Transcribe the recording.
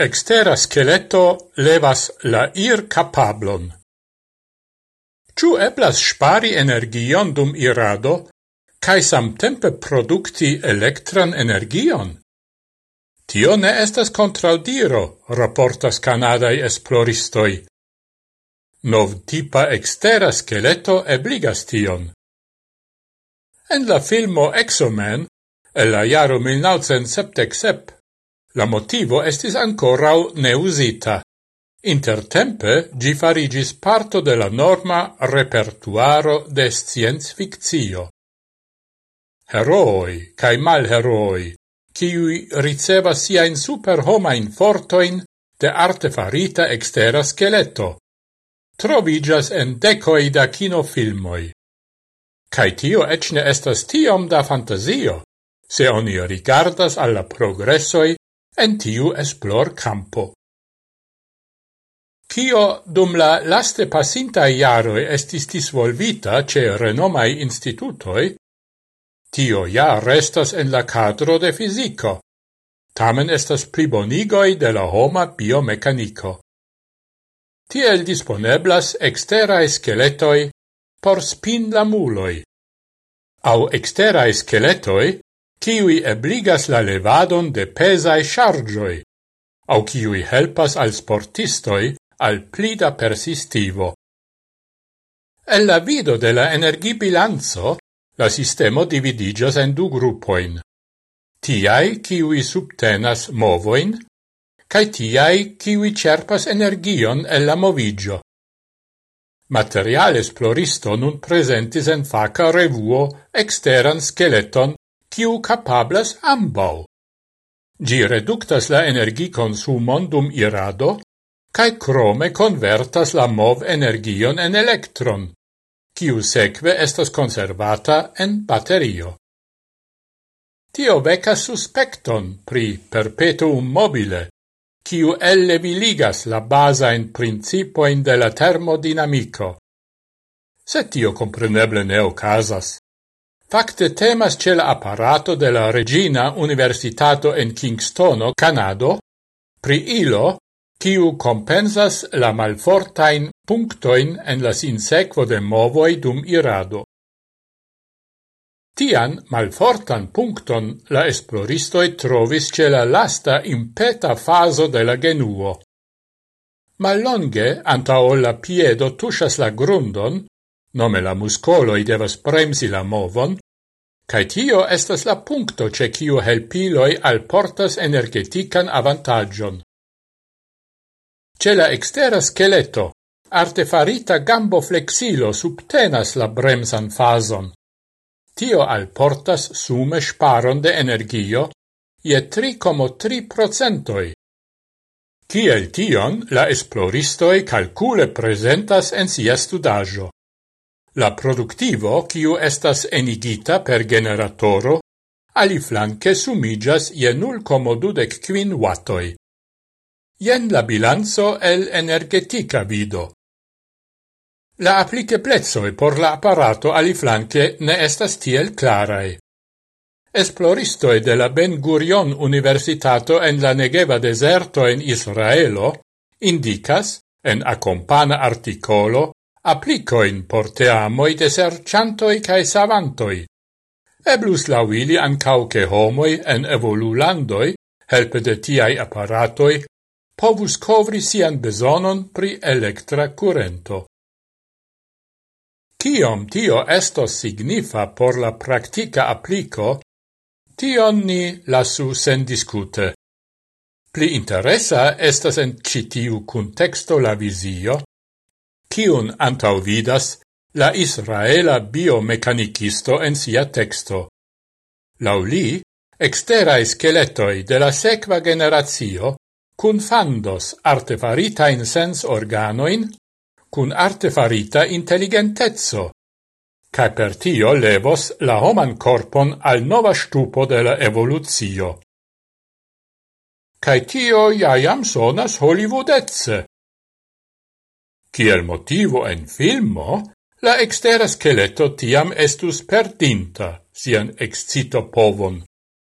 Extera skeleto levas la ir capablon. Ciu eblas spari energion dum irado, cae samtempe producti electran energion? Tio ne estas contraudiro, raportas canadai esploristoi. Nov tipa extera skeleto ebligas tion. En la filmo Exomen, el la jaro 1977, La motivo estis ancorau neusita. Intertempe gi farigis parto de la norma repertuaro de scienz fictio. Heroi, cae malheroi, ciui riceva siain superhomain fortoin de artefarita extera skeleto, trovigas en decoi da kinofilmoi. Cai tio ecne estas tiom da fantasio, se oni rigardas alla progressoi en tiu esplor campo. Cio dum la laste pasintai iaroi estis disvolvita ce renomai institutoi, tio ja restas en la cadro de fisico, tamen estas plibonigoi de la homa biomecanico. Tiel disponeblas exterae skeletoi por spin lamuloi, au exterae skeletoi kiui ebligas la levadon de pesae chargioi, au kiui helpas al sportistoi al plida persistivo. El la vido de la energibilanzo, la sistemo dividigas en du gruppoin. Tiai kiui subtenas movoin, cae tiai kiui cerpas energion el la movigio. Material esploristo nun presentis en faca revuo exteran skeleton kiu capablas ambau. Gi reductas la energi consumon dum irado, cae crome convertas la mov energion en electron, kiu seque estas conservata en batterio. Tio vecas suspecton pri perpetuum mobile, kiu elleviligas la basa in principoin de la termodinamico. Se tio compreneble ne ocasas. Fakte temas ce la apparato de la Regina Universitato en Kingstono, Canado, pri ilo, kiu compensas la malfortain punctoin en la sinsequo de movoi dum irado. Tian malfortan puncton la esploristoi trovis ce la lasta impeta faso de la genuo. Mallonge, antao la piedo tushas la grundon, Nome la muscoloi devas bremsi la movon, cae tio estas la puncto ce cio helpiloi alportas energetican avantagion. Ce la extera skeleto, artefarita gambo flexilo subtenas la bremsan fason. Tio al portas sume sparon de energio je 3,3 procentoi. Kiel tion la esploristoi calcule presentas en sia studajo. La productivo, kiu estas enigita per generatoro, aliflanque sumigas je 0,25 wattoi. Jen la bilanzo el energetica vido. La applique plezzoi por la apparato aliflanque ne estas tiel clarae. Esploristoi de la Ben Gurion Universitato en la Negeva Deserto en Israelo indicas, en accompana articolo, applicoin por teamoi de serciantoi cae savantoi. Eblus lauili ancau che homoi en evolulandoi, helpe de tiai apparatoi, povus covri sian besonon pri electra currento. Ciom tio estos signifa por la practica applico, tion ni lasu sen discute. Pli interesa estas en citiu contexto la visio cion antau vidas la israela biomecanicisto en sia texto. Lau li, exterae skeletoi de la sequa generatio confandos artefarita in sens organoin cun artefarita intelligentezzo, ca per tio levos la homan corpon al nova stupo de la evoluzio. Cae tio iaiam sonas hollywoodetze. Kiel motivo en filmo, la extera skeleto tiam estus perdinta sian excito povon.